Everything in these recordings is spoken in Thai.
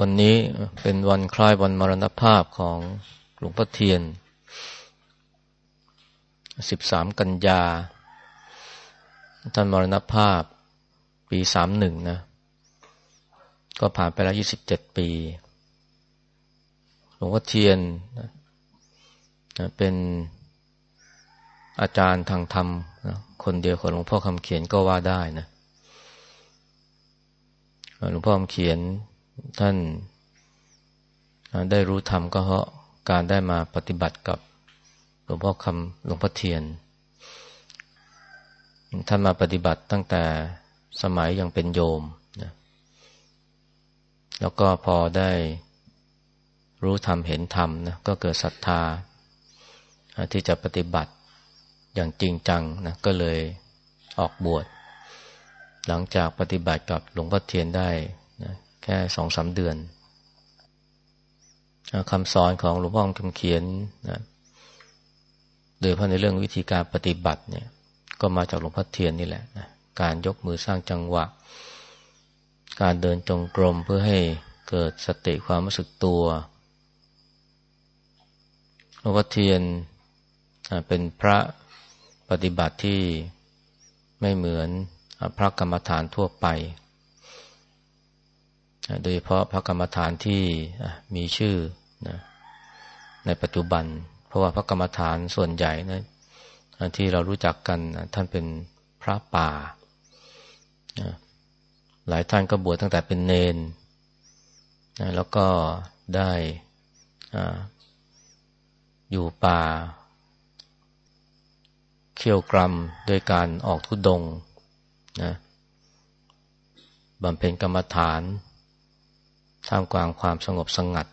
วันนี้เป็นวันคล้ายวันมรณภาพของหลวงพ่อเทียน 13 กันยา ท่านมรณภาพปี 31 นะ ก็ผ่านไปแล้ว 27 ปี หลวงพ่อเทียนนะเป็นอาจารย์ทางธรรมนะคนเดียวของหลวงพ่อคำเขียนก็ว่าได้นะหลวงพ่อคำเขียน ท่านได้รู้ธรรมก็เพราะการได้มาปฏิบัติกับหลวงพ่อคำหลวงพ่อเทียน ท่านมาปฏิบัติตั้งแต่สมัยยังเป็นโยมนะแล้วก็พอได้รู้ธรรมเห็นธรรมนะก็เกิดศรัทธา ที่จะปฏิบัติอย่างจริงจังนะก็เลยออกบวช หลังจากปฏิบัติกับหลวงพ่อเทียนได้ แค่สองสามเดือนคำสอนของหลวงพ่อคำเขียนนะโดยเฉพาะในเรื่องวิธีการปฏิบัติเนี่ย ก็มาจากหลวงพ่อเทียนนี่แหละนะการยกมือสร้างจังหวะ การเดินจงกรมเพื่อให้เกิดสติความรู้สึกตัวหลวงพ่อเทียนเป็นพระปฏิบัติที่ไม่เหมือนพระกรรมฐานทั่วไป โดยเฉพาะพระกรรมฐานที่มีชื่อนะในปัจจุบัน เพราะว่าพระกรรมฐานส่วนใหญ่นะที่เรารู้จักกันท่านเป็นพระป่า หลายท่านก็บวชตั้งแต่เป็นเนน แล้วก็ได้อยู่ป่า เขี่ยวกรมด้วยการออกทุดงนะบำเพ็ญกรรมฐาน ท่ามกลางความสงบสงัด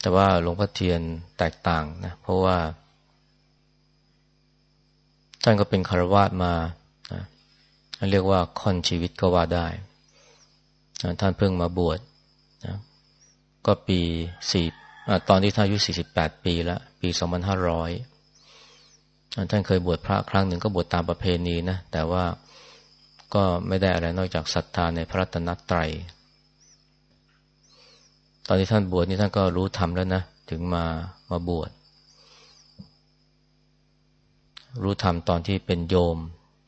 แต่ว่าหลวงพ่อเทียนแตกต่างนะ เพราะว่า ท่านก็เป็นคารวาสมานะเรียกว่าค่อนชีวิตก็ว่าได้ ท่านเพิ่งมาบวชนะก็ปีสี่ตอนที่ท่านอายุสี่สิบแปดปีล้วปีสองพันห้าร้อยท่านเคยบวชพระครั้งหนึ่งก็บวชตามประเพณีนะ แต่ว่า ก็ไม่ได้อะไรนอกจากศรัทธาในพระรัตนตรัย ตอนที่ท่านบวชนี่ท่านก็รู้ธรรมแล้วนะ ถึงมามาบวช รู้ธรรมตอนที่เป็นโยม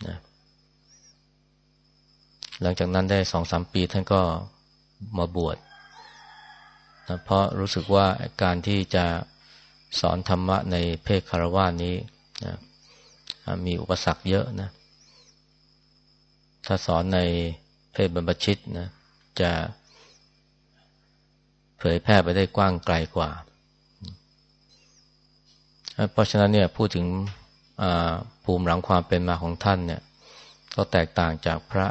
นะหลังจากนั้นได้สองสามปีท่านก็มาบวชนะเพราะรู้สึกว่าการที่จะสอนธรรมะในเพศคารวะนี้นะมีอุปสรรคเยอะนะ ถ้าสอนในเพศบรรพชิตนะจะเผยแพร่ไปได้กว้างไกลกว่า เพราะฉะนั้นเนี่ยพูดถึงภูมิหลังความเป็นมาของท่านเนี่ยก็แตกต่างจากพระ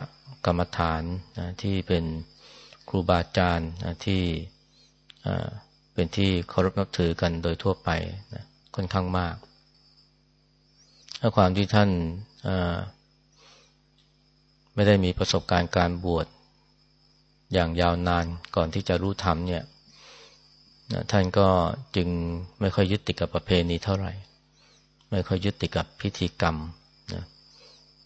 กรรมฐานนะที่เป็นครูบาอาจารย์นะที่เป็นที่เคารพนับถือกันโดยทั่วไปนะค่อนข้างมาก ถ้าความที่ท่าน ไม่ได้มีประสบการณ์การบวชอย่างยาวนานก่อนที่จะรู้ธรรมเนี่ยท่านก็จึงไม่ค่อยยึดติดกับประเพณีเท่าไหร่ ไม่ค่อยยึดติดกับพิธีกรรมนะ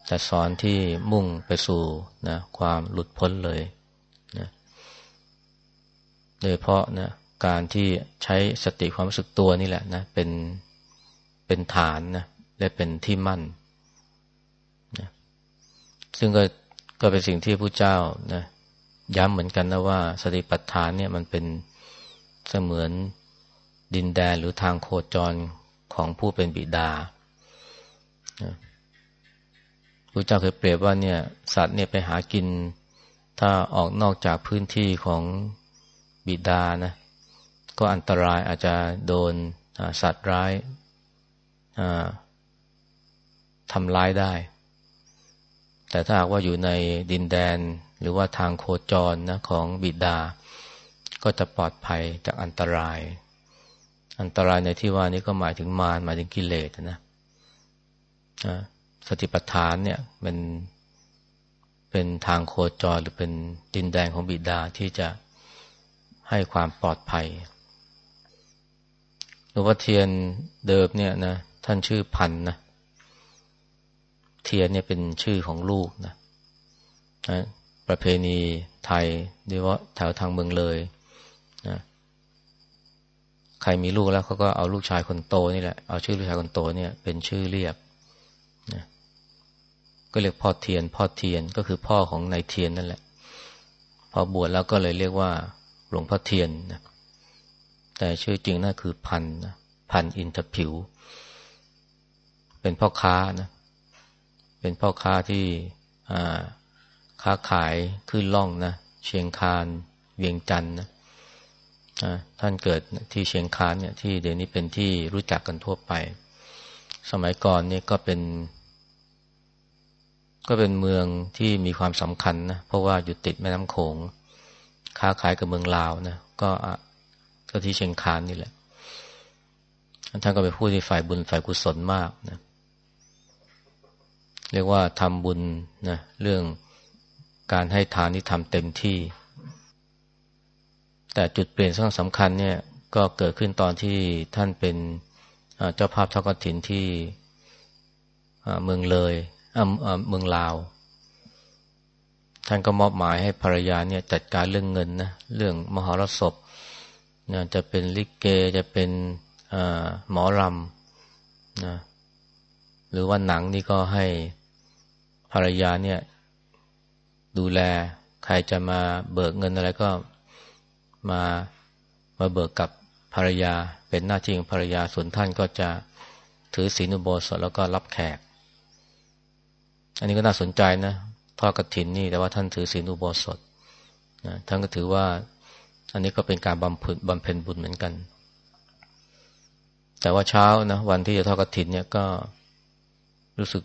แต่สอนที่มุ่งไปสู่นะความหลุดพ้นเลยนะโดยเพราะนะการที่ใช้สติความรู้สึกตัวนี่แหละนะเป็นเป็นฐานนะและเป็นที่มั่น ซึ่งก็ก็เป็นสิ่งที่พระเจ้านะย้ำเหมือนกันนะว่าสติปัฏฐานเนี่ยมันเป็นเสมือนดินแดนหรือทางโคจรของผู้เป็นบิดาพระเจ้าเคยเปรียบว่าเนี่ยสัตว์เนี่ยไปหากิน ถ้าออกนอกจากพื้นที่ของบิดานะก็อันตรายอาจจะโดนสัตว์ร้ายทำร้ายได้ แต่ถ้าหากว่าอยู่ในดินแดนหรือว่าทางโคจรนะของบิดา ก็จะปลอดภัยจากอันตราย อันตรายในที่ว่านี้ก็หมายถึงมารหมายถึงกิเลสนะสติปัฏฐานเนี่ยเป็นเป็นทางโคจรหรือเป็นดินแดนของบิดาที่จะให้ความปลอดภัยหลวงพ่อเทียนเดิมเนี่ยนะท่านชื่อพันนะ เทียนเนี่ยเป็นชื่อของลูกนะนะประเพณีไทยโดยเฉพาะแถวทางเมืองเลยนะใครมีลูกแล้วเขาก็เอาลูกชายคนโตนี่แหละเอาชื่อลูกชายคนโตเนี่ยเป็นชื่อเรียกนะก็เรียกพ่อเทียน พ่อเทียนก็คือพ่อของนายเทียนนั่นแหละ พอบวชแล้วก็เลยเรียกว่า หลวงพ่อเทียนนะแต่ชื่อจริงนั่นคือพันนะพันอินทผิว เป็นพ่อค้านะ เป็นพ่อค้าที่ค้าขายขึ้นล่องนะเชียงคานเวียงจันทร์นะท่านเกิดที่เชียงคานเนี่ยที่เดี๋ยวนี้เป็นที่รู้จักกันทั่วไป สมัยก่อนนี่ก็เป็น ก็เป็นเมืองที่มีความสำคัญนะเพราะว่าอยู่ติดแม่น้ำโขง ค้าขายกับเมืองลาวนะก็ก็ที่เชียงคานนี่แหละท่านก็ไปพูดที่ฝ่ายบุญฝ่ายกุศลมากนะ เรียกว่าทำบุญนะเรื่องการให้ทานที่ทำเต็มที่ แต่จุดเปลี่ยนสำคัญเนี่ยก็เกิดขึ้นตอนที่ท่านเป็นเจ้าภาพทอกถินที่เมืองเลยเมืองลาว ท่านก็มอบหมายให้ภรรยาเนี่ยจัดการเรื่องเงินนะเรื่องมหรสพนะจะเป็นลิเกจะเป็นหมอรำนะหรือว่าหนังนี่ก็ให้ ภรรยาเนี่ย ดูแลใครจะมาเบิกเงินอะไรก็มามาเบิกกับภรรยาเป็นหน้าที่ของภรรยาส่วนท่านก็จะถือศีลอุโบสถแล้วก็รับแขก อันนี้ก็น่าสนใจนะทอดกระถินนี่แต่ว่าท่านถือศีลอุโบสถนะท่านก็ถือว่า อันนี้ก็เป็นการบำเพ็ญบำเพ็ญบุญเหมือนกัน แต่ว่าเช้านะวันที่จะทอดกระถินเนี่ยก็รู้สึก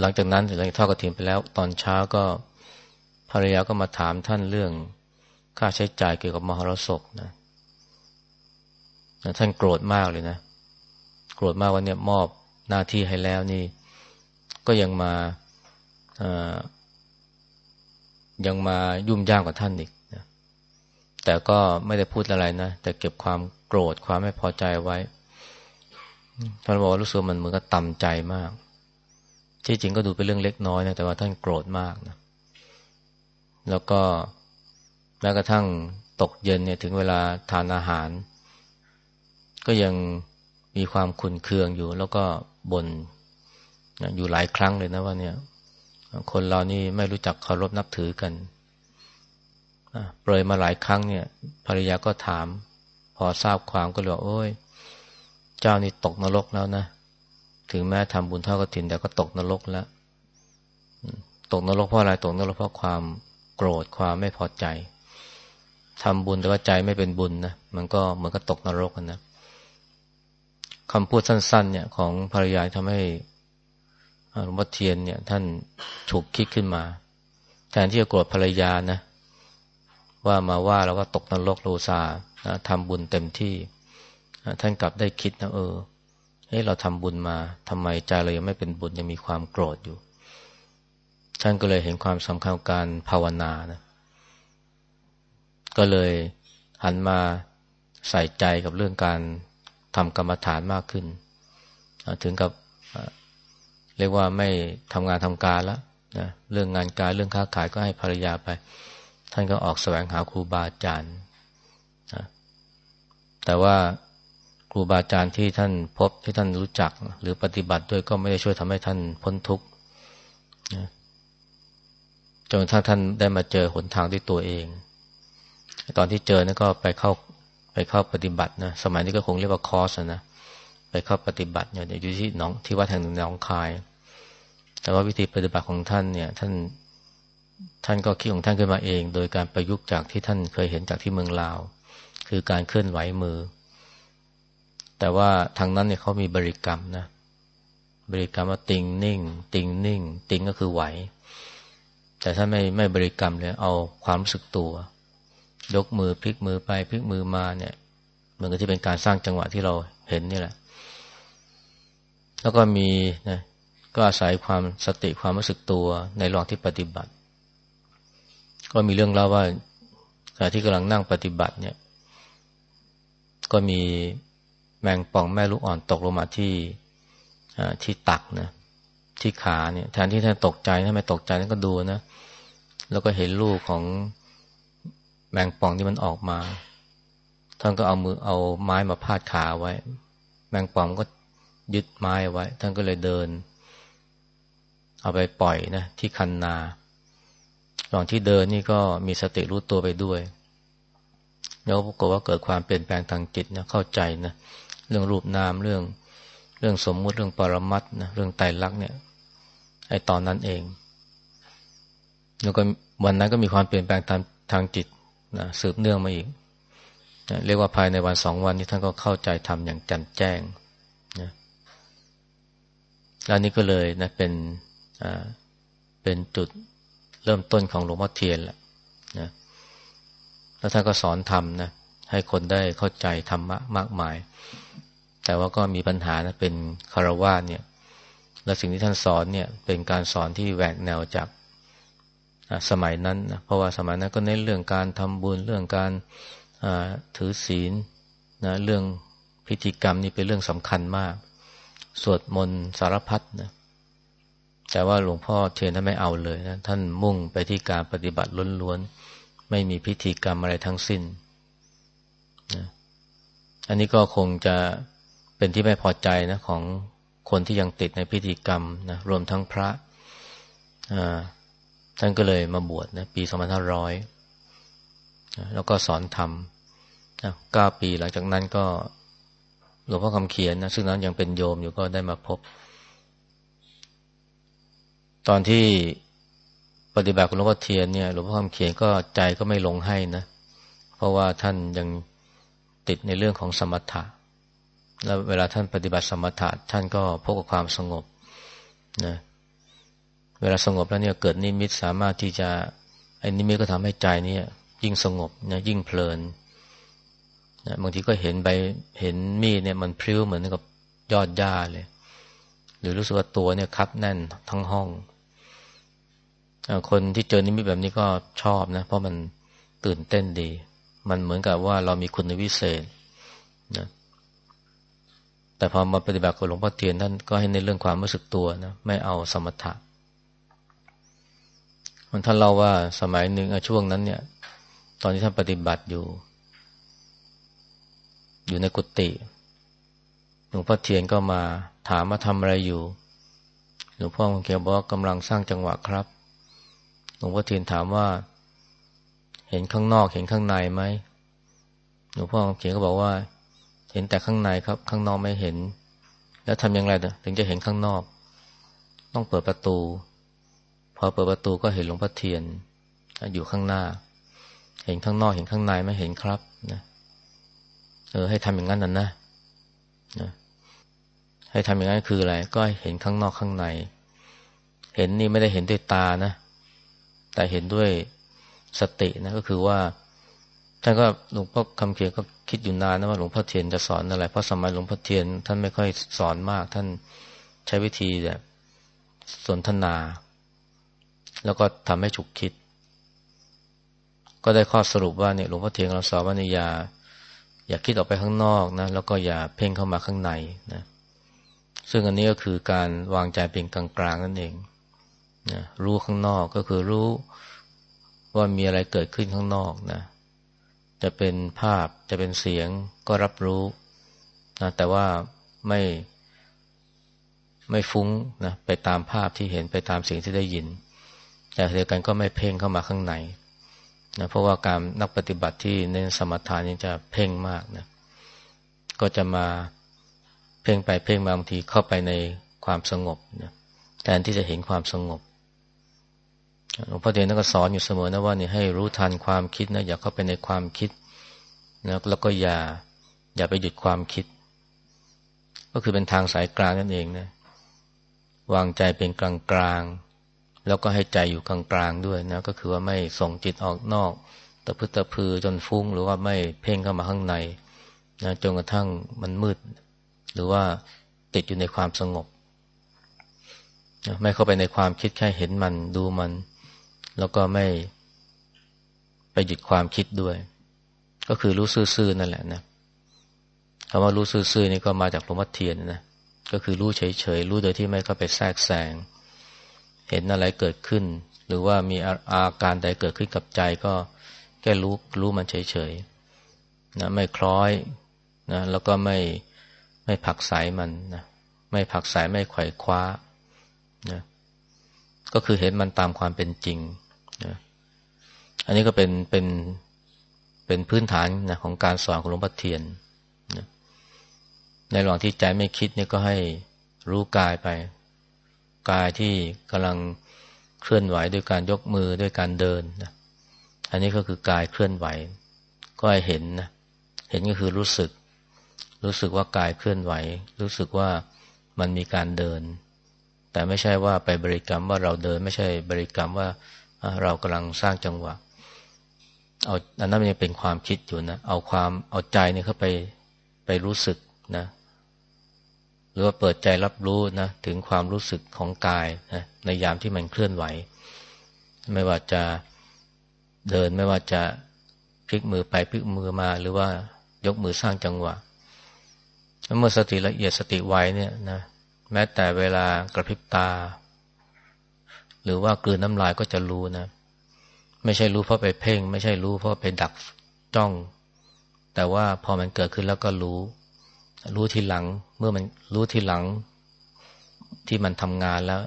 หลังจากนั้นหลังจากทอดกระถินไปแล้ว ตอนเช้าก็ภรรยาก็มาถามท่านเรื่องค่าใช้จ่ายเกี่ยวกับมหรสพนะท่านโกรธมากเลยนะ โกรธมากว่าเนี่ยมอบหน้าที่ให้แล้วนี่ ก็ยังมายังมายุ่มย่ามกับท่านอีกนะแต่ก็ไม่ได้พูดอะไรนะ แต่เก็บความโกรธความไม่พอใจไว้ท่านบอกว่ารู้สึกมันเหมือนกับต่ำใจมาก ที่จริงก็ดูเป็นเรื่องเล็กน้อยนะแต่ว่าท่านโกรธมากนะแล้วก็แม้กระทั่งตกเย็นเนี่ยถึงเวลาทานอาหาร ก็ยังมีความขุนเคืองอยู่ แล้วก็บน่นอยู่หลายครั้งเลยนะว่าเนี่ย คนเรานี่ไม่รู้จักเคารพนับถือกันเปรยมาหลายครั้งเนี่ย ภรรยาก็ถาม พอทราบความก็เลยว่าโอ้ย เจ้านี่ตกนรกแล้วนะ ถึงแม้ทำบุญเท่ากระถินแต่ก็ตกนรกแล้วตกนรกเพราะอะไรตกนรกเพราะความโกรธความไม่พอใจทำบุญแต่ว่าใจไม่เป็นบุญนะมันก็เหมือนกับตกนรกนะคำพูดสั้น ๆ เนี่ยของภรรยาทำให้หลวงพ่อเทียนเนี่ย ท่านฉุกคิดขึ้นมา แทนที่จะโกรธภรรยานะ ว่ามาว่าแล้วก็ตกนรกโลซาทำบุญเต็มที่ ท่านกลับได้คิดนะเออ เฮ้เราทำบุญมาทำไมใจเรายังไม่เป็นบุญยังมีความโกรธอยู่ ท่านก็เลยเห็นความสำคัญของการภาวนานะ ก็เลยหันมาใส่ใจกับเรื่องการทำกรรมฐานมากขึ้น ถึงกับเรียกว่าไม่ทำงานทำการแล้วนะเรื่องงานการเรื่องค้าขายก็ให้ภรรยาไป ท่านก็ออกแสวงหาครูบาอาจารย์นะแต่ว่า ครูบาอาจารย์ที่ท่านพบที่ท่านรู้จัก หรือปฏิบัติด้วยก็ไม่ได้ช่วยทำให้ท่านพ้นทุกข์จนถ้าท่านได้มาเจอหนทางด้วยตัวเอง ตอนที่เจอนี่ก็ไปเข้าไปเข้าปฏิบัตินะสมัยนี้ก็คงเรียกว่าคอร์สนะไปเข้าปฏิบัติเนี่ยอยู่ที่น้องที่วัดแห่งหนึ่งในน้องคาย แต่ว่าวิธีปฏิบัติของท่านเนี่ย ท่านท่านก็คิดของท่านขึ้นมาเอง โดยการประยุกต์จากที่ท่านเคยเห็นจากที่เมืองลาว คือการเคลื่อนไหวมือ แต่ว่าทางนั้นเนี่ยเขามีบริกรรมนะ บริกรรมว่าติงนิ่ง ติงนิ่ง ติงก็คือไหว แต่ถ้าไม่ไม่บริกรรมเลยเอาความรู้สึกตัว ยกมือพลิกมือไปพลิกมือมาเนี่ยเหมือนกับที่เป็นการสร้างจังหวะที่เราเห็นนี่แหละ แล้วก็มีนะก็อาศัยความสติความรู้สึกตัวในระหว่างที่ปฏิบัติ ก็มีเรื่องเล่าว่าขณะที่กำลังนั่งปฏิบัติเนี่ย ก็มี แมงป่องแม่ลูกอ่อนตกลงมาที่ที่ตักนะที่ขาเนี่ยแทนที่ท่านตกใจถ้านไม่ตกใจนั่นก็ดูนะ แล้วก็เห็นลูกของแมงป่องที่มันออกมา ท่านก็เอามือเอาไม้มาพาดขาไว้ แมงป่องก็ยึดไม้ไว้ ท่านก็เลยเดิน เอาไปปล่อยนะ ที่คันนาระหว่างที่เดินนี่ก็มีสติรู้ตัวไปด้วย แล้วปรากฏว่าเกิดความเปลี่ยนแปลงทางจิตนะเข้าใจนะเเรื่องรูปนามเรื่อง เรื่องสมมุติเรื่องปรมัตนะเรื่องไตรลักษณ์เนี่ยไอตอนนั้นเอง แล้วก็วันนั้นก็มีความเปลี่ยนแปลงทางทางจิตนะสืบเนื่องมาอีกนะเรียกว่าภายในวันสองวันนี้ท่านก็เข้าใจทำอย่างแจ่มแจ้งนะแล้วนี้ก็เลยนะเป็นอ่าเป็นจุดเริ่มต้นของหลวงพ่อเทียนแหละนะแล้วท่านก็สอนธรรมนะให้คนได้เข้าใจธรรมะมากมาย แต่ว่าก็มีปัญหานะเป็นคารวะเนี่ย และสิ่งที่ท่านสอนเนี่ย เป็นการสอนที่แหวกแนวจากสมัยนั้นนะเพราะว่าสมัยนั้นก็เน้นเรื่องการทำบุญเรื่องการถือศีลนะเรื่องพิธีกรรมนี่เป็นเรื่องสำคัญมาก สวดมนต์สารพัดนะแต่ว่าหลวงพ่อเทียนท่านไม่เอาเลยนะท่านมุ่งไปที่การปฏิบัติล้วนๆไม่มีพิธีกรรมอะไรทั้งสิ้นนะอันนี้ก็คงจะ เป็นที่ไม่พอใจนะของคนที่ยังติดในพิธีกรรมนะรวมทั้งพระท่านก็เลยมาบวชนะปี 2500นะแล้วก็สอนธรรมนะเก้าปีหลังจากนั้นก็หลวงพ่อคำเขียนนะซึ่งนั้นยังเป็นโยมอยู่ก็ได้มาพบ ตอนที่ปฏิบัติของหลวงพ่อเทียนเนี่ยหลวงพ่อคำเขียนก็ใจก็ไม่ลงให้นะ เพราะว่าท่านยังติดในเรื่องของสมถะ แล้วเวลาท่านปฏิบัติสมถะท่านก็พบกับความสงบนะเวลาสงบแล้วเนี่ยเกิดนิมิตสามารถที่จะไอ้นิมิตก็ทำให้ใจเนี่ยยิ่งสงบนะยิ่งเพลินนะบางทีก็เห็นใบเห็นมีดเนี่ยมันพลิ้วเหมือนกับยอดหญ้าเลย หรือรู้สึกว่าตัวเนี่ยคับแน่นทั้งห้อง คนที่เจอนิมิตแบบนี้ก็ชอบนะ เพราะมันตื่นเต้นดี มันเหมือนกับว่าเรามีคุณวิเศษนะ แต่พอมาปฏิบัติกับหลวงพ่อเทียนท่านก็ให้ในเรื่องความรู้สึกตัวนะไม่เอาสมถะมันท่านเล่าว่าสมัยหนึ่งช่วงนั้นเนี่ย ตอนที่ท่านปฏิบัติอยู่ อยู่ในกุฏิหลวงพ่อเทียนก็มาถามมาทำอะไรอยู่ หลวงพ่อเขียวบอกว่ากำลังสร้างจังหวะครับ หลวงพ่อเทียนถามว่า เห็นข้างนอกเห็นข้างในไหมหลวงพ่อเขียนก็บอกว่า เห็นแต่ข้างในครับ ข้างนอกไม่เห็น แล้วทำอย่างไรถึงจะเห็นข้างนอก ต้องเปิดประตู พอเปิดประตูก็เห็นหลวงพ่อเทียน อยู่ข้างหน้า เห็นข้างนอกเห็นข้างในไม่เห็นครับนะเออให้ทำอย่างนั้นน่ะนะนะให้ทำอย่างนั้นคืออะไร ก็เห็นข้างนอกข้างใน เห็นนี่ไม่ได้เห็นด้วยตานะ แต่เห็นด้วยสตินะก็คือว่า ท่านก็หลวงพ่อคำเขียนก็คิดอยู่นานนะว่าหลวงพ่อเทียนจะสอนอะไรเพราะสมัยหลวงพ่อเทียน ท่านไม่ค่อยสอนมาก ท่านใช้วิธีแบบสนทนา แล้วก็ทำให้ฉุกคิด ก็ได้ข้อสรุปว่าเนี่ยหลวงพ่อเทียนเราสอนว่านี่อย่าอย่าคิดออกไปข้างนอกนะแล้วก็อย่าเพ่งเข้ามาข้างในนะซึ่งอันนี้ก็คือการวางใจเป็นกลางๆนั่นเองนะรู้ข้างนอกก็คือรู้ว่ามีอะไรเกิดขึ้นข้างนอกนะ จะเป็นภาพจะเป็นเสียงก็รับรู้นะแต่ว่าไม่ไม่ฟุ้งนะไปตามภาพที่เห็นไปตามเสียงที่ได้ยิน แต่เดียวกันก็ไม่เพ่งเข้ามาข้างในนะเพราะว่าการนักปฏิบัติที่เน้นสมถานี่จะเพ่งมากนะก็จะมาเพ่งไปเพ่งมาบางทีเข้าไปในความสงบนะแทนที่จะเห็นความสงบ หลวงพ่อเทียนก็สอนอยู่เสมอนะว่านี่ให้รู้ทันความคิดนะอย่าเข้าไปในความคิดนะแล้วก็อย่าอย่าไปหยุดความคิด ก็คือเป็นทางสายกลางนั่นเองนะวางใจเป็นกลางกลางแล้วก็ให้ใจอยู่กลางกลางด้วยนะก็คือว่าไม่ส่งจิตออกนอกตะพึตะพือจนฟุ้งหรือว่าไม่เพ่งเข้ามาข้างในนะจนกระทั่งมันมืด หรือว่าติดอยู่ในความสงบ ไม่เข้าไปในความคิดแค่เห็นมันดูมัน แล้วก็ไม่ไปหยุดความคิดด้วย ก็คือรู้ซื่อๆนั่นแหละนะคำว่ารู้ซื่อๆนี่ก็มาจากหลวงพ่อเทียนนะก็คือรู้เฉยๆรู้โดยที่ไม่เข้าไปแทรกแซงเห็นอะไรเกิดขึ้น หรือว่ามีอาการใดเกิดขึ้นกับใจก็แค่รู้รู้มันเฉยๆนะไม่คล้อยนะแล้วก็ไม่ไม่ผักสายมันนะไม่ผักสายไม่ไขว่คว้านะก็คือเห็นมันตามความเป็นจริง อันนี้ก็เป็นเป็นเป็นพื้นฐานนะของการสอนของหลวงพ่อเทียนนะในระหว่างที่ใจไม่คิดนี่ก็ให้รู้กายไป กายที่กำลังเคลื่อนไหวด้วยการยกมือด้วยการเดินนะอันนี้ก็คือกายเคลื่อนไหว ก็ให้เห็นนะเห็นก็คือรู้สึก รู้สึกว่ากายเคลื่อนไหว รู้สึกว่ามันมีการเดิน แต่ไม่ใช่ว่าไปบริกรรมว่าเราเดิน ไม่ใช่บริกรรมว่า เรากำลังสร้างจังหวะ เอาอันนั้นมันยังเป็นความคิดอยู่นะ เอาความเอาใจเนี่ยเข้าไปไปรู้สึกนะ หรือว่าเปิดใจรับรู้นะถึงความรู้สึกของกายนะในยามที่มันเคลื่อนไหว ไม่ว่าจะเดินไม่ว่าจะพลิกมือไปพลิกมือมา หรือว่ายกมือสร้างจังหวะเมื่อสติละเอียดสติไวเนี่ยนะแม้แต่เวลากระพริบตา หรือว่ากลืนน้ำลายก็จะรู้นะ ไม่ใช่รู้เพราะไปเพ่ง ไม่ใช่รู้เพราะไปดักจ้อง แต่ว่าพอมันเกิดขึ้นแล้วก็รู้ รู้ทีหลังเมื่อมันรู้ทีหลังที่มันทำงานแล้ว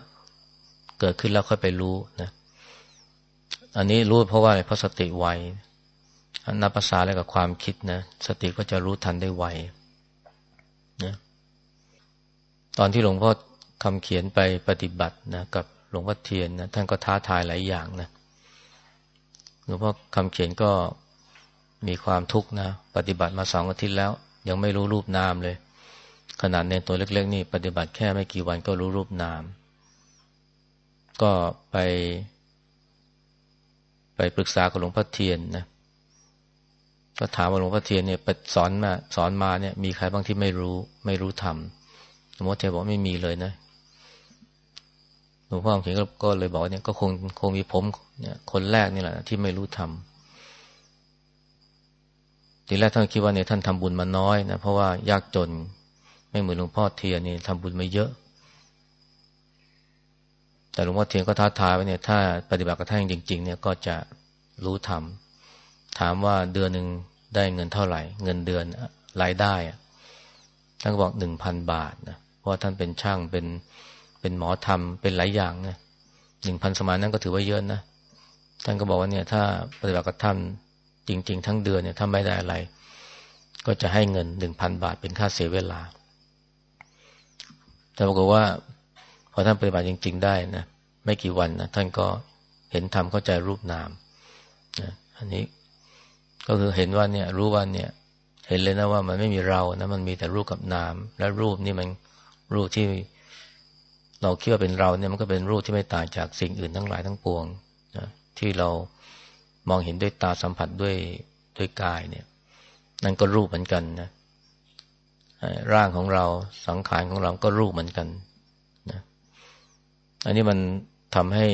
เกิดขึ้นแล้วค่อยไปรู้นะอันนี้รู้เพราะว่าอะไรเพราะสติไวนับภาษาอะไรกับความคิดนะสติก็จะรู้ทันได้ไวนะตอนที่หลวงพ่อคำเขียนไปปฏิบัตินะกับ หลวงพ่อเทียนนะท่านก็ท้าทายหลายอย่างนะหลวงพ่อคำเขียนก็มีความทุกข์นะ ปฏิบัติมาสองอาทิตย์แล้ว ยังไม่รู้รูปนามเลย ขนาดในตัวเล็ก ๆ นี่ปฏิบัติแค่ไม่กี่วันก็รู้รูปนาม ก็ไป ไปปรึกษากับหลวงพ่อเทียนนะก็ถามว่าหลวงพ่อเทียนเนี่ยสอนมาสอนมาเนี่ย มีใครบ้างที่ไม่รู้ ไม่รู้ธรรมหลวงพ่อเทียนบอกไม่มีเลยนะ หลวงพ่อเขียนก็เลยบอกเนี่ยก็คงคงมีผมเนี่ยคนแรกนี่แหละ ที่ไม่รู้ทำทีแรกท่านคิดว่าเนี่ยท่านทำบุญมาน้อยนะเพราะว่ายากจนไม่เหมือนหลวงพ่อเทียนนี่ทำบุญมาเยอะ แต่หลวงพ่อเทียนก็ท้าทายไว้เนี่ย ถ้าปฏิบัติกับท่านจริง ๆ เนี่ยก็จะรู้ทำถามว่าเดือนหนึ่งได้เงินเท่าไหร่ เงินเดือนรายได้ท่านก็บอกหนึ่งพันบาทนะเพราะท่านเป็นช่างเป็น เป็นหมอธรรมเป็นหลายอย่างนะหนึ่งพันสมานนั้นก็ถือว่าเยอะนะท่านก็บอกว่าเนี่ย ถ้าปฏิบัติกับท่านจริง ๆ ทั้งเดือนเนี่ยถ้าไม่ได้อะไร ก็จะให้เงินหนึ่งพันบาทเป็นค่าเสียเวลา แต่บอกฏว่า พอท่านปฏิบัติจริง ๆ ได้นะไม่กี่วันนะท่านก็เห็นธรรมเข้าใจรูปนามนะอันนี้ก็คือเห็นว่าเนี่ย รู้ว่าเนี่ย เห็นเลยนะว่ามันไม่มีเรานะมันมีแต่รูปกับนาม และรูปนี่มันรูปที่ เราคิดว่าเป็นเราเนี่ยมันก็เป็นรูปที่ไม่ต่างจากสิ่งอื่นทั้งหลายทั้งปวงนะที่เรามองเห็นด้วยตาสัมผัสด้วยด้วยกายเนี่ย นั่นก็รูปเหมือนกันนะร่างของเราสังขารของเราก็รูปเหมือนกันนะอันนี้มันทำให้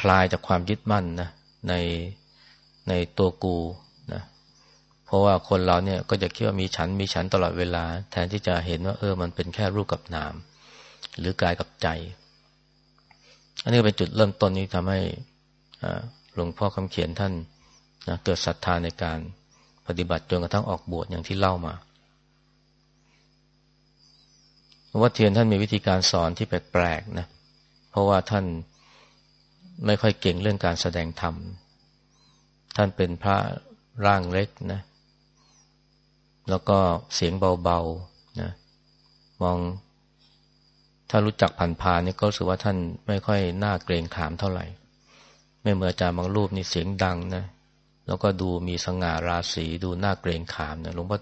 คลายจากความยึดมั่นนะในในตัวกู เพราะว่าคนเราเนี่ยก็จะคิดว่ามีฉันมีฉันตลอดเวลา แทนที่จะเห็นว่าเออมันเป็นแค่รูปกับนาม หรือกายกับใจ อันนี้เป็นจุดเริ่มต้นนี้ทำให้หลวงพ่อคำเขียนท่านนะเกิดศรัทธาในการปฏิบัติจนกระทั่งออกบวชอย่างที่เล่ามาหลวงพ่อเทียนท่านมีวิธีการสอนที่แปลกๆนะ เพราะว่าท่านไม่ค่อยเก่งเรื่องการแสดงธรรม ท่านเป็นพระร่างเล็กนะ แล้วก็เสียงเบาๆนะมอง ถ้ารู้จักผ่านพานี่ก็รู้สึกว่าท่านไม่ค่อยน่าเกรงขามเท่าไหร่ ไม่เหมือนอาจารย์บางรูปนี่เสียงดังนะแล้วก็ดูมีสง่าราศีดูน่าเกรงขามนะหลวงพ่อ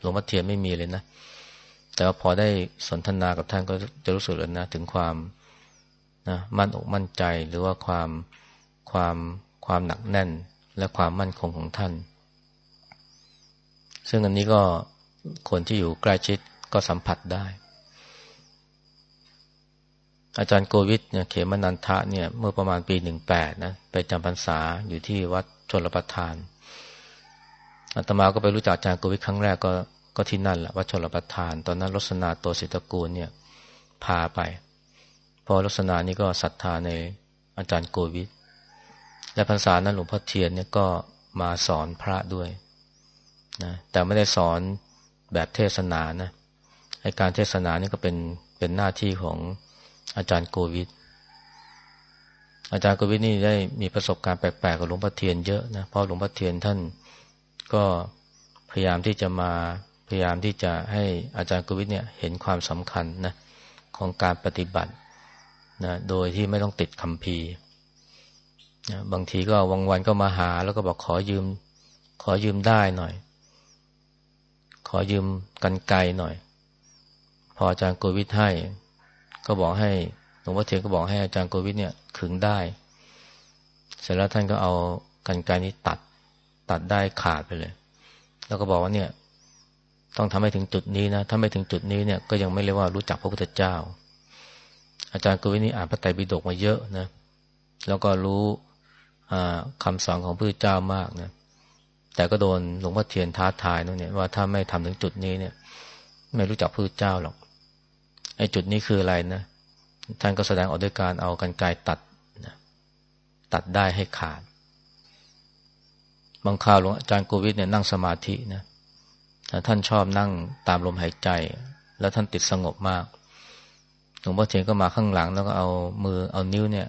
หลวงพ่อเทียนไม่มีเลยนะ แต่ว่าพอได้สนทนากับท่านก็จะรู้สึกเลยนะ ถึงความนะมั่นอกมั่นใจหรือว่าความความความหนักแน่นและความมั่นคงของท่าน ซึ่งอันนี้ก็คนที่อยู่ใกล้ชิดก็สัมผัสได้ อาจารย์โกวิทเนี่ยเขมนันทะเนี่ยเมื่อประมาณปีหนึ่งแปดนะไปจำพรรษาอยู่ที่วัดชนรประทานอาตมาก็ไปรู้จักอาจารย์โกวิทครั้งแรกก็ก็ที่นั่นแหละวัดชนรประทาน ตอนนั้นรสนาโตสิตกูลเนี่ยพาไป พอลักษณะนี้ก็ศรัทธาในอาจารย์โกวิทและพรรษานั้นหลวงพ่อเทียนเนี่ยก็มาสอนพระด้วย นะแต่ไม่ได้สอนแบบเทศนานะไอการเทศนานี่ก็เป็นเป็นหน้าที่ของอาจารย์โกวิทอาจารย์โกวิทนี่ได้มีประสบการณ์แปลกๆกับหลวงพ่อเทียนเยอะนะเพราะหลวงพ่อเทียนท่านก็พยายามที่จะมาพยายามที่จะให้อาจารย์โกวิทเนี่ยเห็นความสำคัญนะของการปฏิบัตินะโดยที่ไม่ต้องติดคำพีนะบางทีก็วังวันก็มาหาแล้วก็บอกขอยืม ขอยืมได้หน่อย ขอยืมกันไกลหน่อย พออาจารย์โกวิทให้ ก็บอกให้หลวงพ่อเทียนก็บอกให้อาจารย์โกวิทเนี่ยขึงได้ เสร็จแล้วท่านก็เอากันไกลนี้ตัด ตัดได้ขาดไปเลย แล้วก็บอกว่าเนี่ย ต้องทำให้ถึงจุดนี้นะถ้าไม่ถึงจุดนี้เนี่ยก็ยังไม่เรียกว่ารู้จักพระพุทธเจ้า อาจารย์โกวิทนี่อ่านพระไตรปิฎกมาเยอะนะ แล้วก็รู้คำสอนของพระเจ้ามากนะ แต่ก็โดนหลวงพ่อเทียนท้าทายนั่นเนี่ยว่าถ้าไม่ทำถึงจุดนี้เนี่ย ไม่รู้จักพระเจ้าหรอกไอ้จุดนี้คืออะไรนะท่านก็แสดงออกด้วยการเอากันไกตัดนะตัดได้ให้ขาด บางคราวหลวงอาจารย์โกวิทเนี่ยนั่งสมาธินะท่านชอบนั่งตามลมหายใจ แล้วท่านติดสงบมากหลวงพ่อเทียนก็มาข้างหลังแล้วก็เอามือเอานิ้วเนี่ย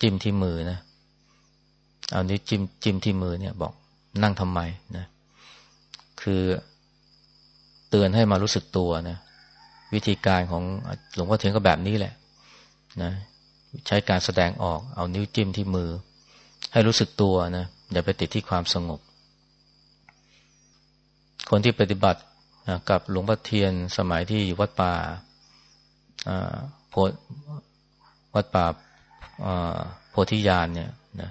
จิ้มที่มือนะเอานิ้วจิ้มจิ้มที่มือเนี่ยบอก นั่งทำไมนะคือเตือนให้มารู้สึกตัวนะวิธีการของหลวงพ่อเทียนก็แบบนี้แหละนะใช้การแสดงออกเอานิ้วจิ้มที่มือ ให้รู้สึกตัวนะอย่าไปติดที่ความสงบ คนที่ปฏิบัตินะกับหลวงพ่อเทียนสมัยที่วัดป่าโพวัดป่าโพธิญาณเนี่ยนะ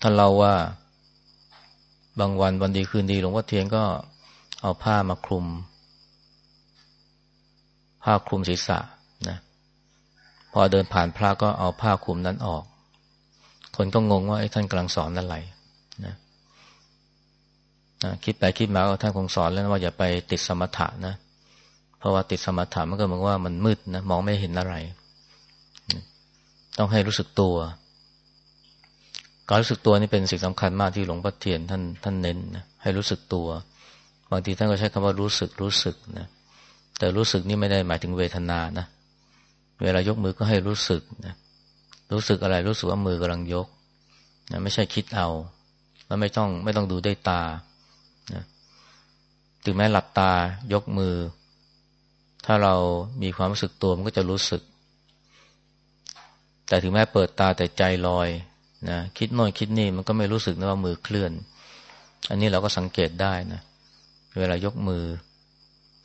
ท่านเล่าว่า บางวันวันดีคืนดีหลวงพ่อเทียนก็เอาผ้ามาคลุม ผ้าคลุมศีรษะนะ พอเดินผ่านพระก็เอาผ้าคลุมนั้นออก คนก็งงว่าไอ้ท่านกำลังสอนอะไรนะนะคิดไปคิดมาท่านคงสอนแล้วว่าอย่าไปติดสมถะนะ เพราะว่าติดสมถะมันก็เหมือนว่ามันมืดนะมองไม่เห็นอะไร ต้องให้รู้สึกตัว การรู้สึกตัวนี่เป็นสิ่งสำคัญมากที่หลวงพ่อเทียนท่านท่านเน้นนะให้รู้สึกตัว บางทีท่านก็ใช้คำว่ารู้สึกรู้สึกนะแต่รู้สึกนี่ไม่ได้หมายถึงเวทนานะ เวลายกมือก็ให้รู้สึกนะรู้สึกอะไรรู้สึกว่ามือกำลังยกนะไม่ใช่คิดเอา แล้วไม่ต้องไม่ต้องดูด้วยตานะถึงแม้หลับตายกมือ ถ้าเรามีความรู้สึกตัวมันก็จะรู้สึก แต่ถึงแม้เปิดตาแต่ใจลอย นะคิดโน่นคิดนี่มันก็ไม่รู้สึกนะว่ามือเคลื่อน อันนี้เราก็สังเกตได้นะเวลายกมือ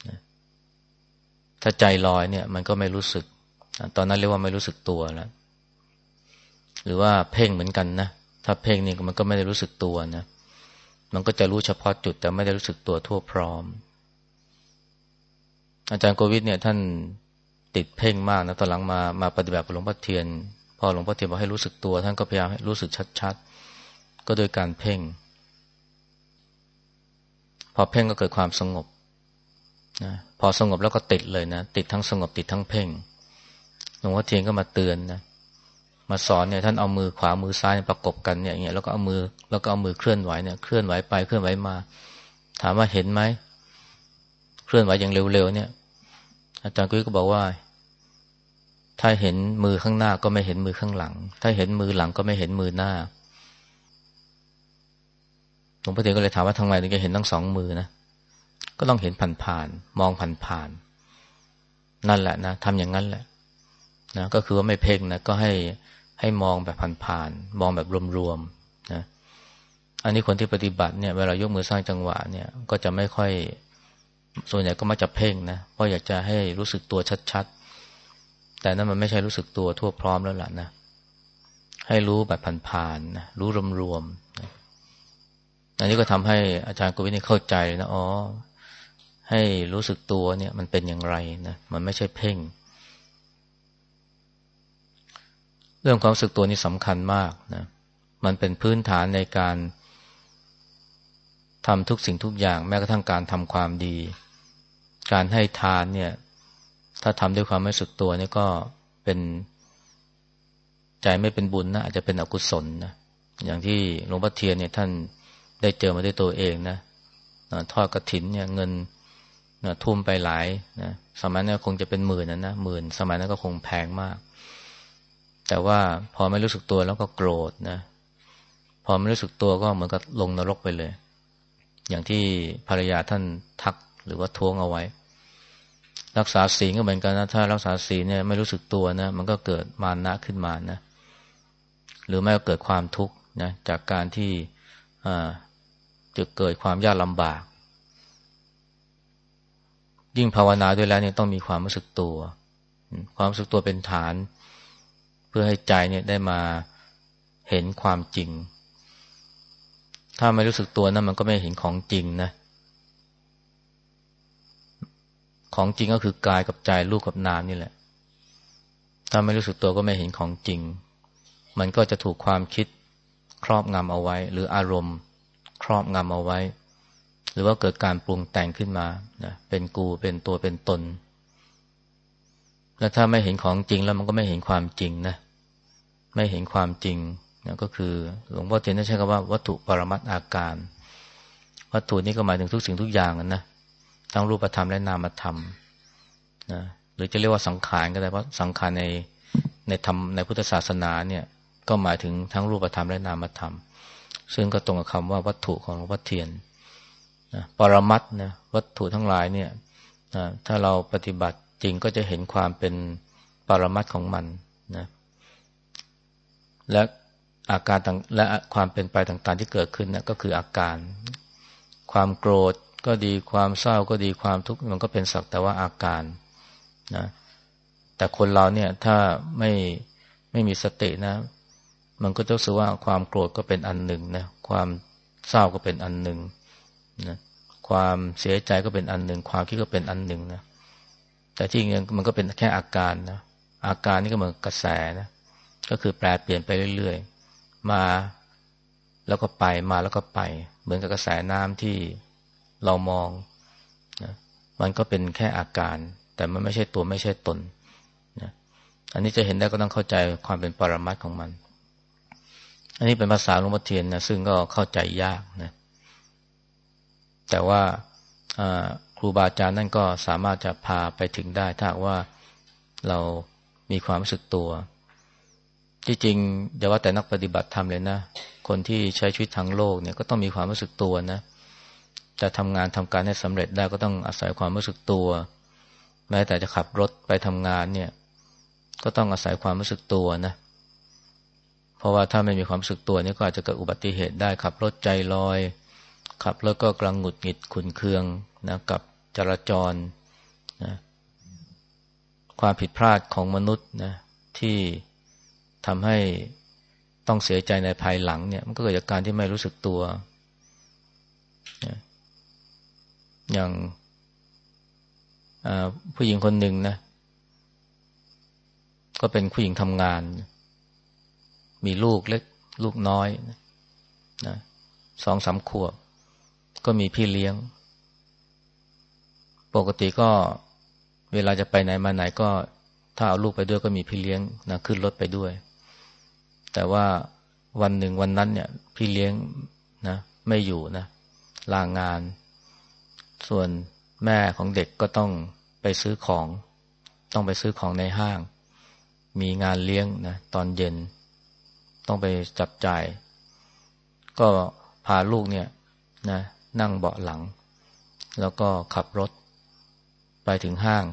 นะถ้าใจลอยเนี่ย มันก็ไม่รู้สึก ตอนนั้นเรียกว่าไม่รู้สึกตัวแล้วหรือว่าเพ่งเหมือนกันนะถ้าเพ่งนี่มันก็ไม่ได้รู้สึกตัวนะมันก็จะรู้เฉพาะจุด แต่ไม่ได้รู้สึกตัวทั่วพร้อม อาจารย์โควิดเนี่ยท่านติดเพ่งมากนะตอนหลังมามาปฏิบัติหลวงพ่อเทียน พอหลวงพ่อเทียนบอกให้รู้สึกตัว ท่านก็พยายามให้รู้สึกชัดๆ ก็โดยการเพ่ง พอเพ่งก็เกิดความสงบนะพอสงบแล้วก็ติดเลยนะ ติดทั้งสงบติดทั้งเพ่ง หลวงพ่อเทียนก็มาเตือนนะ มาสอนเนี่ยท่านเอามือขวามือซ้ายประกบกันเนี่ยอย่างเงี้ยแล้วก็เอามือแล้วก็เอามือเคลื่อนไหวเนี่ยเคลื่อนไหวไปเคลื่อนไหวมา ถามว่าเห็นไหมเคลื่อนไหวอย่างเร็วๆเนี่ย อาจารย์กุ้ยก็บอกว่า ถ้าเห็นมือข้างหน้าก็ไม่เห็นมือข้างหลัง ถ้าเห็นมือหลังก็ไม่เห็นมือหน้าหลวงพ่อเทียนก็เลยถามว่าทำไมถึงจะเห็นทั้งสองมือนะก็ต้องเห็นผ่านๆมองผ่านๆนั่นแหละนะทำอย่างนั้นแหละนะก็คือว่าไม่เพ่งนะก็ให้ให้มองแบบผ่านๆมองแบบรวมๆนะอันนี้คนที่ปฏิบัติเนี่ยเวลายกมือสร้างจังหวะเนี่ยก็จะไม่ค่อยส่วนใหญ่ก็มักจะเพ่งนะเพราะอยากจะให้รู้สึกตัวชัด แต่นั้นมันไม่ใช่รู้สึกตัวทั่วพร้อมแล้วล่ะนะ ให้รู้แบบผ่านๆนะรู้รวมๆนะอันนี้ก็ทำให้อาจารย์กวินี่เข้าใจนะอ๋อให้รู้สึกตัวเนี่ย มันเป็นอย่างไรนะมันไม่ใช่เพ่ง เรื่องความรู้สึกตัวนี่สำคัญมากนะมันเป็นพื้นฐานในการทำทุกสิ่งทุกอย่าง แม้กระทั่งการทำความดี การให้ทานเนี่ย ถ้าทำด้วยความไม่สึกตัวนี่ก็เป็นใจไม่เป็นบุญนะอาจจะเป็นอกุศลนะอย่างที่หลวงพ่อเทียนเนี่ยท่านได้เจอมาด้วยตัวเองนะทอดกระถินเนี่ยเงินทุ่มไปหลายนะสมัยนั้นคงจะเป็นหมื่นนะนะหมื่น สมัยนั้นก็คงแพงมาก แต่ว่าพอไม่รู้สึกตัวแล้วก็โกรธนะ พอไม่รู้สึกตัวก็เหมือนกับลงนรกไปเลย อย่างที่ภรรยาท่านทักหรือว่าท้วงเอาไว้ รักษาศีลก็เหมือนกันนะถ้ารักษาศีลเนี่ยไม่รู้สึกตัวนะมันก็เกิดมานะขึ้นมานะ หรือไม่ก็เกิดความทุกข์นะจากการที่จะเกิดความยากลำบาก ยิ่งภาวนาด้วยแล้วเนี่ยต้องมีความรู้สึกตัว ความรู้สึกตัวเป็นฐาน เพื่อให้ใจเนี่ยได้มาเห็นความจริง ถ้าไม่รู้สึกตัวนะั้นมันก็ไม่เห็นของจริงนะ ของจริงก็คือกายกับใจรูปกับนามนี่แหละ ถ้าไม่รู้สึกตัวก็ไม่เห็นของจริง มันก็จะถูกความคิดครอบงำเอาไว้ หรืออารมณ์ครอบงำเอาไว้ หรือว่าเกิดการปรุงแต่งขึ้นมานะเป็นกูเป็นตัวเป็นตน แล้วถ้าไม่เห็นของจริงแล้วมันก็ไม่เห็นความจริงนะ ไม่เห็นความจริงนะก็คือหลวงพ่อเทียนใช้คำว่าวัตถุปรมัตอาการ วัตถุนี้ก็หมายถึงทุกสิ่งทุกอย่างนะ ทั้งรูปธรรมและนามธรรมนะหรือจะเรียกว่าสังขารก็ได้เพราะสังขารในในธรรมในพุทธศาสนาเนี่ย ก็หมายถึงทั้งรูปธรรมและนามธรรม ซึ่งก็ตรงกับคำว่าวัตถุของหลวงพ่อเทียนนะปรมัตนะวัตถุทั้งหลายเนี่ยนะถ้าเราปฏิบัติจริงก็จะเห็นความเป็นปรมัตของมันนะและอาการต่างและความเป็นไปต่างๆที่เกิดขึ้นนะก็คืออาการ ความโกรธ ก็ดีความเศร้าก็ดีความทุกข์มันก็เป็นสักแต่ว่าอาการนะแต่คนเราเนี่ยถ้าไม่ไม่มีสตินะ มันก็จะรู้สึกว่าความโกรธก็เป็นอันหนึ่งนะความเศร้าก็เป็นอันหนึ่งนะความเสียใจก็เป็นอันหนึ่ง ความคิดก็เป็นอันหนึ่งนะแต่ที่จริงมันก็เป็นแค่อาการนะอาการนี่ก็เหมือนกระแสนะก็คือแปลเปลี่ยนไปเรื่อยๆ มาแล้วก็ไปมาแล้วก็ไป เหมือนกับกระแสน้ำที่ เรามองนะมันก็เป็นแค่อาการ แต่มันไม่ใช่ตัวไม่ใช่ตนนะอันนี้จะเห็นได้ก็ต้องเข้าใจความเป็นปรมัตของมัน อันนี้เป็นภาษาหลวงพ่อเทียนนะซึ่งก็เข้าใจยากนะแต่ว่าครูบาอาจารย์นั่นก็สามารถจะพาไปถึงได้ ถ้าว่าเรามีความรู้สึกตัวจริงๆอย่าว่าแต่นักปฏิบัติธรรมเลยนะ คนที่ใช้ชีวิตทางโลกเนี่ยก็ต้องมีความรู้สึกตัวนะ จะทำงานทำการให้สำเร็จได้ก็ต้องอาศัยความรู้สึกตัว แม้แต่จะขับรถไปทำงานเนี่ย ก็ต้องอาศัยความรู้สึกตัวนะ เพราะว่าถ้าไม่มีความรู้สึกตัวนี่ก็อาจจะเกิดอุบัติเหตุได้ขับรถใจลอย ขับรถก็กลังหงุดหงิดขุนเคืองนะกับจราจรนะความผิดพลาดของมนุษย์นะที่ทำให้ต้องเสียใจในภายหลังเนี่ย มันก็เกิดจากการที่ไม่รู้สึกตัวนะ อย่างผู้หญิงคนหนึ่งนะ ก็เป็นผู้หญิงทำงาน มีลูกเล็กลูกน้อยนะสองสามขวบ ก็มีพี่เลี้ยง ปกติก็เวลาจะไปไหนมาไหนก็ถ้าเอาลูกไปด้วยก็มีพี่เลี้ยงนะขึ้นรถไปด้วย แต่ว่าวันหนึ่งวันนั้นเนี่ย พี่เลี้ยงนะไม่อยู่นะลางงาน ส่วนแม่ของเด็กก็ต้องไปซื้อของ ต้องไปซื้อของในห้าง มีงานเลี้ยงนะตอนเย็น ต้องไปจับจ่าย ก็พาลูกเนี่ยนะนั่งเบาะหลัง แล้วก็ขับรถไปถึงห้าง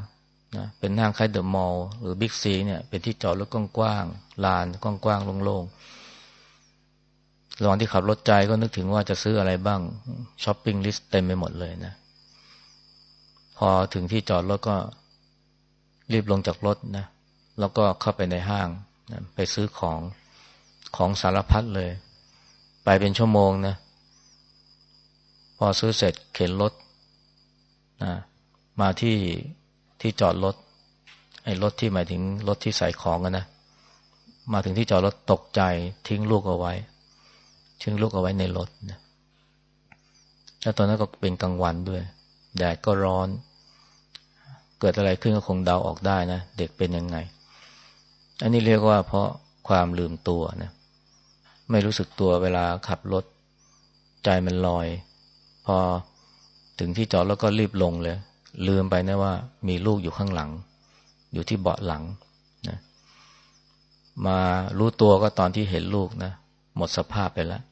นะเป็นห้างคล้ายเดอะมอลล์หรือบิ๊กซีเนี่ย เป็นที่จอดรถกว้างๆลานกว้างๆโล่งๆระหว่างที่ขับรถใจก็นึกถึงว่าจะซื้ออะไรบ้าง shopping list เต็มไปหมดเลยนะ อถึงที่จอดรถก็รีบลงจากรถนะ แล้วก็เข้าไปในห้างนะไปซื้อของของสารพัดเลย ไปเป็นชั่วโมงนะ พอซื้อเสร็จเข็นรถนะมาที่ที่จอดรถไอ้รถที่หมายถึงรถที่ใส่ของกันนะมาถึงที่จอดรถตกใจทิ้งลูกเอาไว้ ทิ้งลูกเอาไว้ในรถนะแล้วตอนนั้นก็เป็นกลางวันด้วย แดดก็ร้อน เกิดอะไรขึ้นก็คงเดาออกได้นะ เด็กเป็นยังไง อันนี้เรียกว่าเพราะความลืมตัวนะไม่รู้สึกตัวเวลาขับรถ ใจมันลอย พอถึงที่จอดแล้วก็รีบลงเลย ลืมไปนะว่า มีลูกอยู่ข้างหลัง อยู่ที่เบาะหลังนะมารู้ตัวก็ตอนที่เห็นลูกนะหมดสภาพไปแล้ว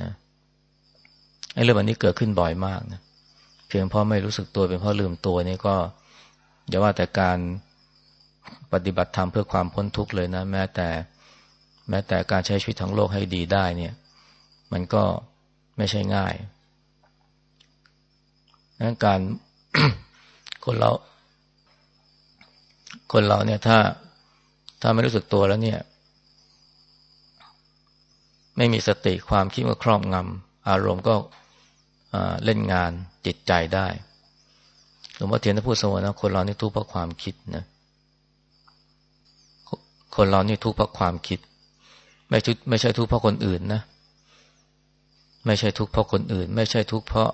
นะไอ้เรื่องแบบนี้เกิดขึ้นบ่อยมากนะเเพียงเพราะไม่รู้สึกตัวเป็นเพราะลืมตัวนี่ก็อย่าว่าแต่การปฏิบัติธรรมเพื่อความพ้นทุกข์เลยนะ แม้แต่แม้แต่การใช้ชีวิตทั้งโลกให้ดีได้เนี่ย มันก็ไม่ใช่ง่ายดังการคนเรา คนเราเนี่ยถ้าถ้าไม่รู้สึกตัวแล้วเนี่ย ไม่มีสติความคิดก็ครอบงำอารมณ์ก็ เล่นงานจิตใจได้หลวงพ่อเทียนท่านพูดเสมอนะคนเรานี่ทุกข์เพราะความคิดนะคนเรานี่ทุกข์เพราะความคิด ไม่ทุไม่ใช่ทุกข์เพราะคนอื่นนะ ไม่ใช่ทุกข์เพราะคนอื่น ไม่ใช่ทุกข์เพราะ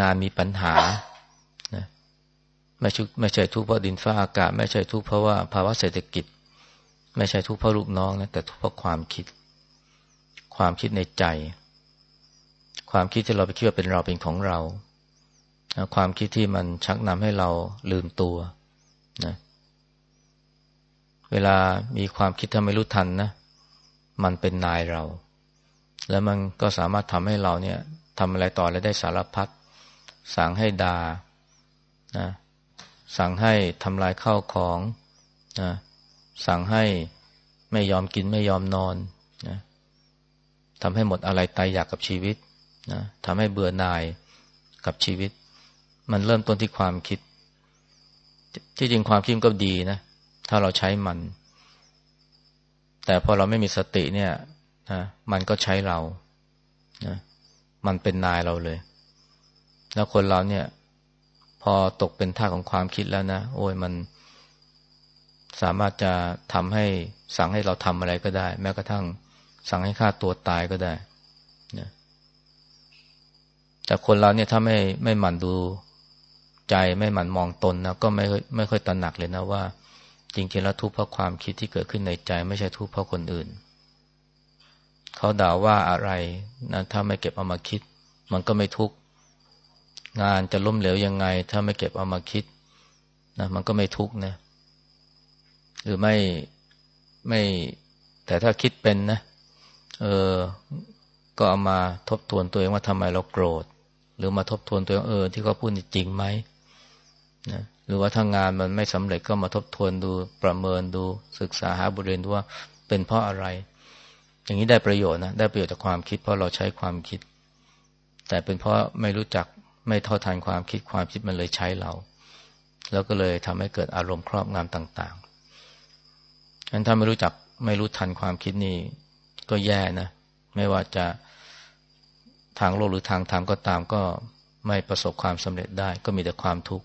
งานมีปัญหานะไม่ใช่ไม่ใช่ทุกข์เพราะดินฟ้าอากาศ ไม่ใช่ทุกข์เพราะว่าภาวะเศรษฐกิจ ไม่ใช่ทุกข์เพราะลูกน้องนะแต่ทุกข์เพราะความคิด ความคิดในใจ ความคิดที่เราไปคิดว่าเป็นเราเป็นของเรา ความคิดที่มันชักนำให้เราลืมตัวนะเวลามีความคิดทำไม่รู้ทันนะ มันเป็นนายเรา แล้วมันก็สามารถทำให้เราเนี่ยทำอะไรต่อแล้วได้สารพัดสั่งให้ดา่านะสั่งให้ทำลายข้าวของนะสั่งให้ไม่ยอมกินไม่ยอมนอนนะทำให้หมดอะไรตายอยากกับชีวิต นะทำให้เบื่อหน่ายกับชีวิต มันเริ่มต้นที่ความคิด ที่จริงความคิดก็ดีนะ ถ้าเราใช้มัน แต่พอเราไม่มีสติเนี่ยนะมันก็ใช้เรานะมันเป็นนายเราเลย แล้วคนเราเนี่ย พอตกเป็นท่าของความคิดแล้วนะ โอ้ยมันสามารถจะทำให้สั่งให้เราทำอะไรก็ได้ แม้กระทั่งสั่งให้ฆ่าตัวตายก็ได้ แต่คนเราเนี่ยถ้าไม่ไม่หมั่นดูใจไม่หมั่นมองตนนะก็ไม่ไม่ค่อยตระหนักเลยนะว่า จริงๆแล้วทุกข์เพราะความคิดที่เกิดขึ้นในใจ ไม่ใช่ทุกข์เพราะคนอื่น เขาด่าว่าอะไรนะถ้าไม่เก็บเอามาคิด มันก็ไม่ทุกข์งานจะล้มเหลวยังไง ถ้าไม่เก็บเอามาคิดนะมันก็ไม่ทุกข์นะหรือไม่ไม่แต่ถ้าคิดเป็นนะเออก็เอามาทบทวนตัวเองว่าทำไมเราโกรธ รือมาทบทวนตัวเองเออ ที่เขาพูดจริงไหมนะหรือว่าถ้างานมันไม่สำเร็จก็มาทบทวนดูประเมินดูศึกษาหาบทเรียนดูว่าเป็นเพราะอะไร อย่างนี้ได้ประโยชน์นะได้ประโยชน์จากความคิด เพราะเราใช้ความคิด แต่เป็นเพราะไม่รู้จักไม่เท่าทันความคิดความคิดมันเลยใช้เรา แล้วก็เลยทำให้เกิดอารมณ์ครอบงำต่างๆฉะนั้นถ้าไม่รู้จักไม่รู้ทันความคิดนี่ก็แย่นะไม่ว่าจะ ทางโลกหรือทางธรรมก็ตามก็ไม่ประสบความสำเร็จได้ ก็มีแต่ความทุกข์